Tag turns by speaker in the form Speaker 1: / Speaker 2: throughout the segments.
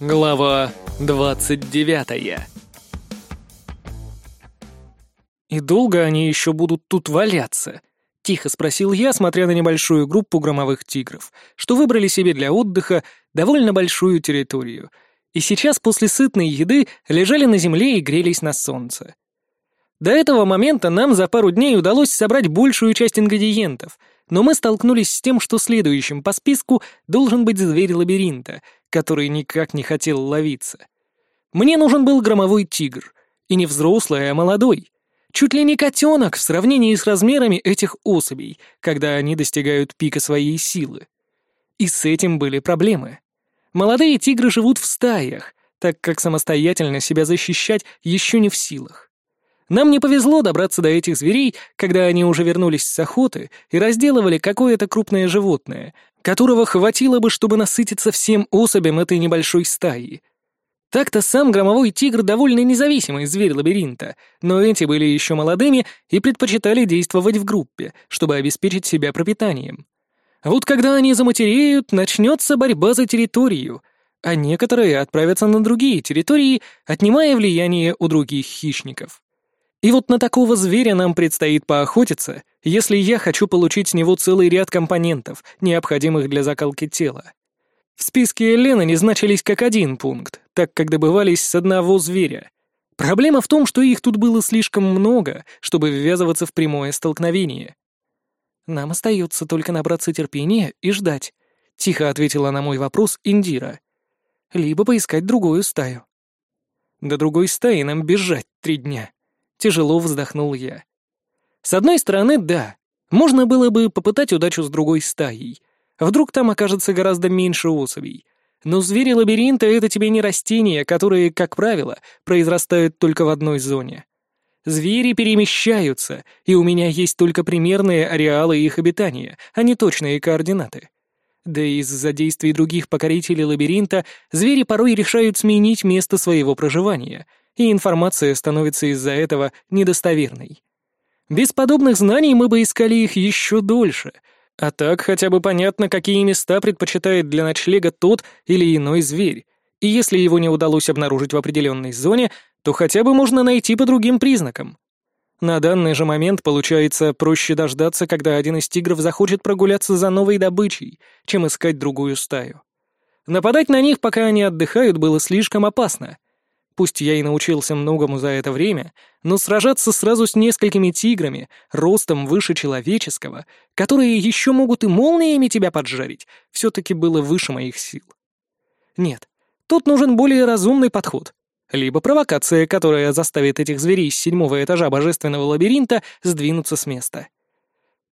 Speaker 1: Глава 29 «И долго они еще будут тут валяться?» — тихо спросил я, смотря на небольшую группу громовых тигров, что выбрали себе для отдыха довольно большую территорию, и сейчас после сытной еды лежали на земле и грелись на солнце. До этого момента нам за пару дней удалось собрать большую часть ингредиентов, но мы столкнулись с тем, что следующим по списку должен быть зверь лабиринта — который никак не хотел ловиться. Мне нужен был громовой тигр, и не взрослый, а молодой. Чуть ли не котенок в сравнении с размерами этих особей, когда они достигают пика своей силы. И с этим были проблемы. Молодые тигры живут в стаях, так как самостоятельно себя защищать еще не в силах. Нам не повезло добраться до этих зверей, когда они уже вернулись с охоты и разделывали какое-то крупное животное, которого хватило бы, чтобы насытиться всем особям этой небольшой стаи. Так-то сам громовой тигр довольно независимый зверь лабиринта, но эти были еще молодыми и предпочитали действовать в группе, чтобы обеспечить себя пропитанием. Вот когда они заматереют, начнется борьба за территорию, а некоторые отправятся на другие территории, отнимая влияние у других хищников. И вот на такого зверя нам предстоит поохотиться, если я хочу получить с него целый ряд компонентов, необходимых для закалки тела. В списке Елены не значились как один пункт, так как добывались с одного зверя. Проблема в том, что их тут было слишком много, чтобы ввязываться в прямое столкновение. «Нам остается только набраться терпения и ждать», — тихо ответила на мой вопрос Индира. «Либо поискать другую стаю». «До другой стаи нам бежать три дня», Тяжело вздохнул я. С одной стороны, да, можно было бы попытать удачу с другой стаей. Вдруг там окажется гораздо меньше особей. Но звери лабиринта — это тебе не растения, которые, как правило, произрастают только в одной зоне. Звери перемещаются, и у меня есть только примерные ареалы их обитания, а не точные координаты. Да и из-за действий других покорителей лабиринта звери порой решают сменить место своего проживания — и информация становится из-за этого недостоверной. Без подобных знаний мы бы искали их еще дольше, а так хотя бы понятно, какие места предпочитает для ночлега тот или иной зверь, и если его не удалось обнаружить в определенной зоне, то хотя бы можно найти по другим признакам. На данный же момент, получается, проще дождаться, когда один из тигров захочет прогуляться за новой добычей, чем искать другую стаю. Нападать на них, пока они отдыхают, было слишком опасно — Пусть я и научился многому за это время, но сражаться сразу с несколькими тиграми, ростом выше человеческого, которые еще могут и молниями тебя поджарить, все-таки было выше моих сил. Нет, тут нужен более разумный подход. Либо провокация, которая заставит этих зверей с седьмого этажа божественного лабиринта сдвинуться с места.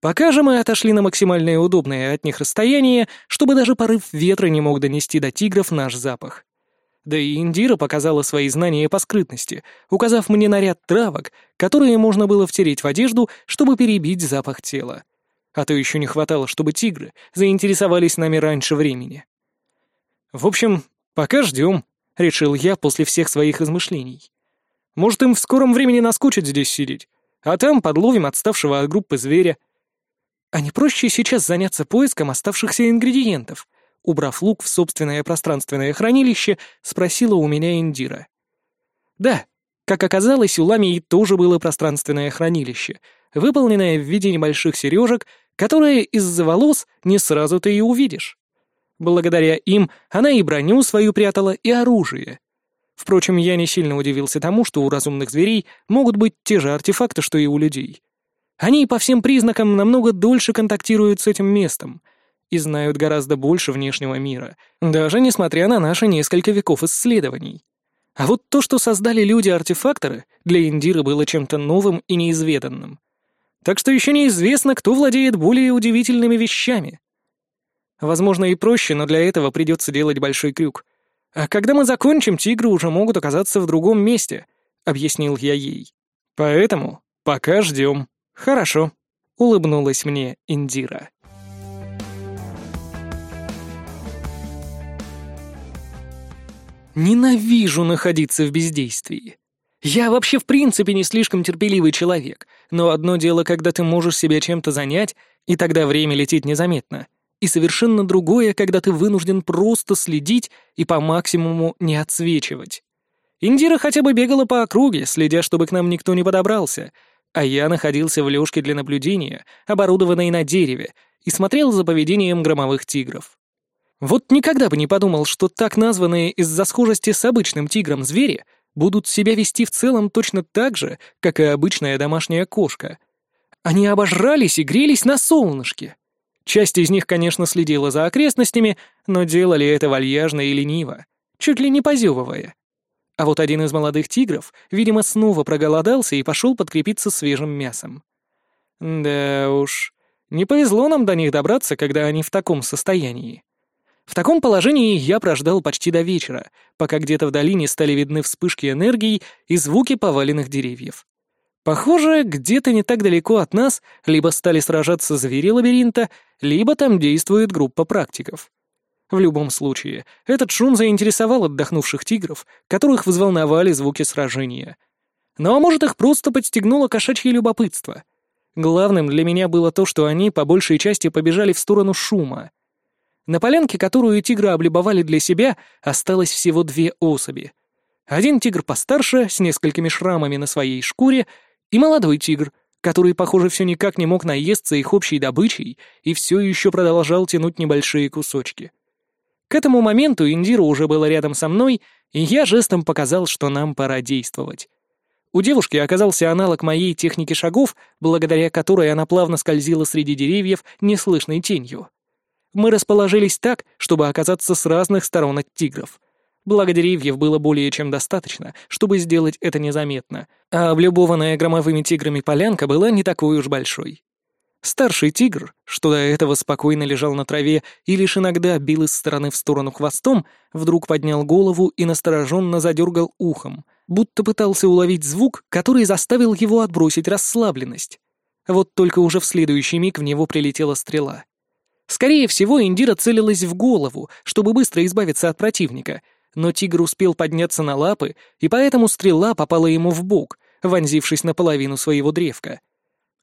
Speaker 1: Пока же мы отошли на максимально удобное от них расстояние, чтобы даже порыв ветра не мог донести до тигров наш запах. Да и Индира показала свои знания по скрытности, указав мне на ряд травок, которые можно было втереть в одежду, чтобы перебить запах тела. А то еще не хватало, чтобы тигры заинтересовались нами раньше времени. В общем, пока ждем, решил я после всех своих измышлений. Может, им в скором времени наскучит здесь сидеть, а там подловим отставшего от группы зверя. А не проще сейчас заняться поиском оставшихся ингредиентов? Убрав лук в собственное пространственное хранилище, спросила у меня Индира. Да, как оказалось, у Ламии тоже было пространственное хранилище, выполненное в виде небольших сережек, которые из-за волос не сразу ты и увидишь. Благодаря им она и броню свою прятала, и оружие. Впрочем, я не сильно удивился тому, что у разумных зверей могут быть те же артефакты, что и у людей. Они по всем признакам намного дольше контактируют с этим местом — и знают гораздо больше внешнего мира, даже несмотря на наши несколько веков исследований. А вот то, что создали люди-артефакторы, для Индиры было чем-то новым и неизведанным. Так что еще неизвестно, кто владеет более удивительными вещами. Возможно, и проще, но для этого придется делать большой крюк. А когда мы закончим, тигры уже могут оказаться в другом месте, — объяснил я ей. Поэтому пока ждем. Хорошо, — улыбнулась мне Индира. Ненавижу находиться в бездействии. Я вообще в принципе не слишком терпеливый человек, но одно дело, когда ты можешь себя чем-то занять, и тогда время летит незаметно. и совершенно другое, когда ты вынужден просто следить и по максимуму не отсвечивать. Индира хотя бы бегала по округе, следя, чтобы к нам никто не подобрался, а я находился в лёжке для наблюдения, оборудованной на дереве, и смотрел за поведением громовых тигров. Вот никогда бы не подумал, что так названные из-за схожести с обычным тигром звери будут себя вести в целом точно так же, как и обычная домашняя кошка. Они обожрались и грелись на солнышке. Часть из них, конечно, следила за окрестностями, но делали это вальяжно и лениво, чуть ли не позевывая. А вот один из молодых тигров, видимо, снова проголодался и пошел подкрепиться свежим мясом. Да уж, не повезло нам до них добраться, когда они в таком состоянии. В таком положении я прождал почти до вечера, пока где-то в долине стали видны вспышки энергии и звуки поваленных деревьев. Похоже, где-то не так далеко от нас либо стали сражаться звери лабиринта, либо там действует группа практиков. В любом случае, этот шум заинтересовал отдохнувших тигров, которых взволновали звуки сражения. Ну а может, их просто подстегнуло кошачье любопытство. Главным для меня было то, что они по большей части побежали в сторону шума. На полянке, которую тигры облюбовали для себя, осталось всего две особи. Один тигр постарше, с несколькими шрамами на своей шкуре, и молодой тигр, который, похоже, все никак не мог наесться их общей добычей и все еще продолжал тянуть небольшие кусочки. К этому моменту Индира уже была рядом со мной, и я жестом показал, что нам пора действовать. У девушки оказался аналог моей техники шагов, благодаря которой она плавно скользила среди деревьев неслышной тенью мы расположились так, чтобы оказаться с разных сторон от тигров. Благо деревьев было более чем достаточно, чтобы сделать это незаметно, а облюбованная громовыми тиграми полянка была не такой уж большой. Старший тигр, что до этого спокойно лежал на траве и лишь иногда бил из стороны в сторону хвостом, вдруг поднял голову и настороженно задергал ухом, будто пытался уловить звук, который заставил его отбросить расслабленность. Вот только уже в следующий миг в него прилетела стрела. Скорее всего, Индира целилась в голову, чтобы быстро избавиться от противника, но тигр успел подняться на лапы, и поэтому стрела попала ему в бок, вонзившись наполовину своего древка.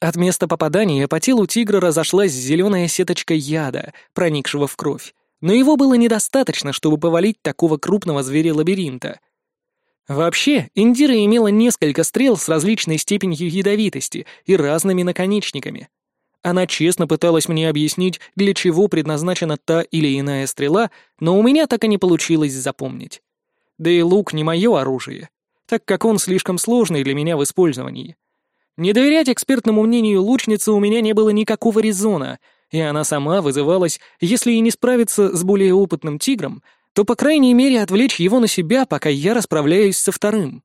Speaker 1: От места попадания по телу тигра разошлась зеленая сеточка яда, проникшего в кровь, но его было недостаточно, чтобы повалить такого крупного зверя-лабиринта. Вообще, Индира имела несколько стрел с различной степенью ядовитости и разными наконечниками. Она честно пыталась мне объяснить, для чего предназначена та или иная стрела, но у меня так и не получилось запомнить. Да и лук не мое оружие, так как он слишком сложный для меня в использовании. Не доверять экспертному мнению лучницы у меня не было никакого резона, и она сама вызывалась, если и не справиться с более опытным тигром, то, по крайней мере, отвлечь его на себя, пока я расправляюсь со вторым.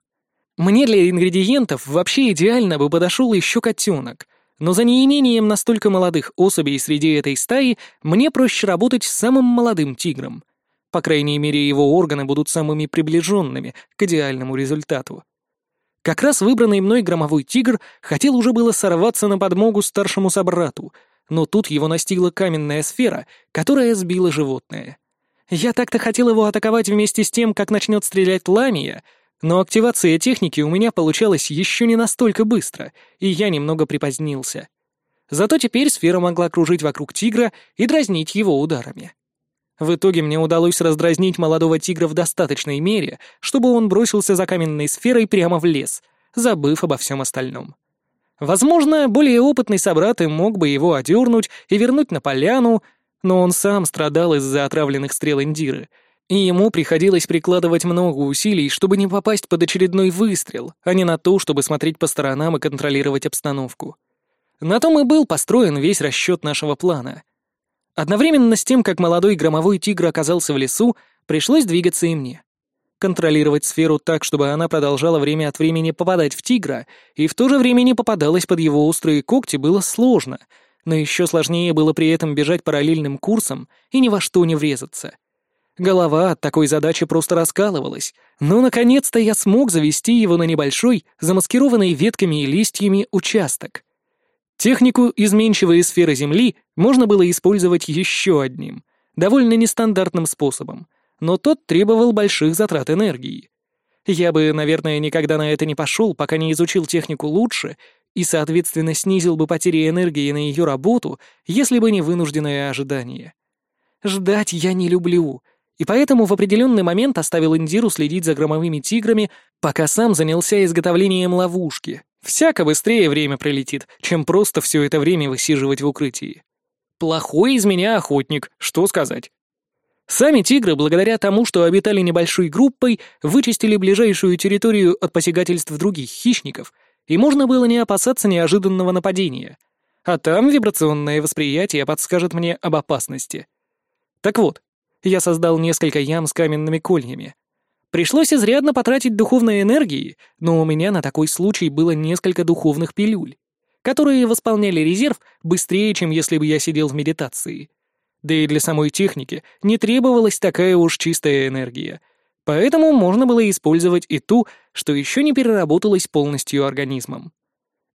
Speaker 1: Мне для ингредиентов вообще идеально бы подошел еще котенок — но за неимением настолько молодых особей среди этой стаи мне проще работать с самым молодым тигром. По крайней мере, его органы будут самыми приближенными к идеальному результату. Как раз выбранный мной громовой тигр хотел уже было сорваться на подмогу старшему собрату, но тут его настигла каменная сфера, которая сбила животное. Я так-то хотел его атаковать вместе с тем, как начнет стрелять ламия, но активация техники у меня получалась еще не настолько быстро, и я немного припозднился. Зато теперь сфера могла кружить вокруг тигра и дразнить его ударами. В итоге мне удалось раздразнить молодого тигра в достаточной мере, чтобы он бросился за каменной сферой прямо в лес, забыв обо всем остальном. Возможно, более опытный собрат и мог бы его одернуть и вернуть на поляну, но он сам страдал из-за отравленных стрел Индиры — и ему приходилось прикладывать много усилий, чтобы не попасть под очередной выстрел, а не на то, чтобы смотреть по сторонам и контролировать обстановку. На том и был построен весь расчет нашего плана. Одновременно с тем, как молодой громовой тигр оказался в лесу, пришлось двигаться и мне. Контролировать сферу так, чтобы она продолжала время от времени попадать в тигра, и в то же время не попадалась под его острые когти, было сложно, но еще сложнее было при этом бежать параллельным курсом и ни во что не врезаться. Голова от такой задачи просто раскалывалась, но наконец-то я смог завести его на небольшой, замаскированный ветками и листьями участок. Технику изменчивой сферы Земли можно было использовать еще одним, довольно нестандартным способом, но тот требовал больших затрат энергии. Я бы, наверное, никогда на это не пошел, пока не изучил технику лучше и, соответственно, снизил бы потери энергии на ее работу, если бы не вынужденное ожидание. Ждать я не люблю, и поэтому в определенный момент оставил Индиру следить за громовыми тиграми, пока сам занялся изготовлением ловушки. Всяко быстрее время пролетит, чем просто все это время высиживать в укрытии. Плохой из меня охотник, что сказать. Сами тигры, благодаря тому, что обитали небольшой группой, вычистили ближайшую территорию от посягательств других хищников, и можно было не опасаться неожиданного нападения. А там вибрационное восприятие подскажет мне об опасности. Так вот, я создал несколько ям с каменными кольями. Пришлось изрядно потратить духовной энергии, но у меня на такой случай было несколько духовных пилюль, которые восполняли резерв быстрее, чем если бы я сидел в медитации. Да и для самой техники не требовалась такая уж чистая энергия. Поэтому можно было использовать и ту, что еще не переработалась полностью организмом.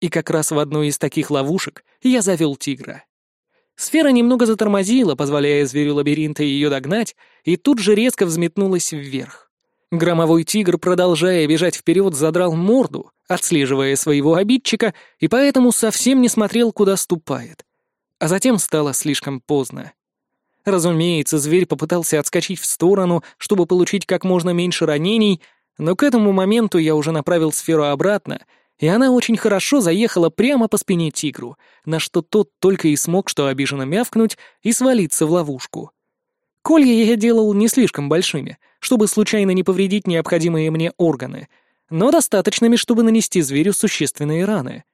Speaker 1: И как раз в одной из таких ловушек я завел тигра. Сфера немного затормозила, позволяя зверю лабиринта ее догнать, и тут же резко взметнулась вверх. Громовой тигр, продолжая бежать вперед, задрал морду, отслеживая своего обидчика, и поэтому совсем не смотрел, куда ступает. А затем стало слишком поздно. Разумеется, зверь попытался отскочить в сторону, чтобы получить как можно меньше ранений, но к этому моменту я уже направил сферу обратно, и она очень хорошо заехала прямо по спине тигру, на что тот только и смог что обиженно мявкнуть и свалиться в ловушку. Колья я делал не слишком большими, чтобы случайно не повредить необходимые мне органы, но достаточными, чтобы нанести зверю существенные раны.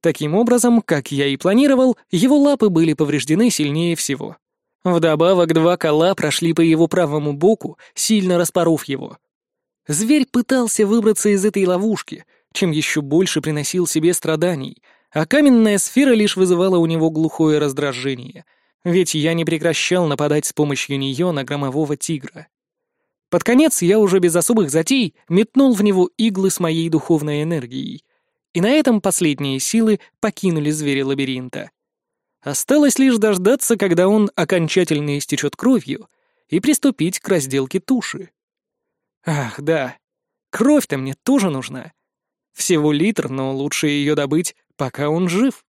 Speaker 1: Таким образом, как я и планировал, его лапы были повреждены сильнее всего. Вдобавок два кола прошли по его правому боку, сильно распоров его. Зверь пытался выбраться из этой ловушки, чем еще больше приносил себе страданий, а каменная сфера лишь вызывала у него глухое раздражение, ведь я не прекращал нападать с помощью нее на громового тигра. Под конец я уже без особых затей метнул в него иглы с моей духовной энергией, и на этом последние силы покинули зверя лабиринта. Осталось лишь дождаться, когда он окончательно истечет кровью, и приступить к разделке туши. Ах, да, кровь-то мне тоже нужна. Всего литр, но лучше ее добыть, пока он жив.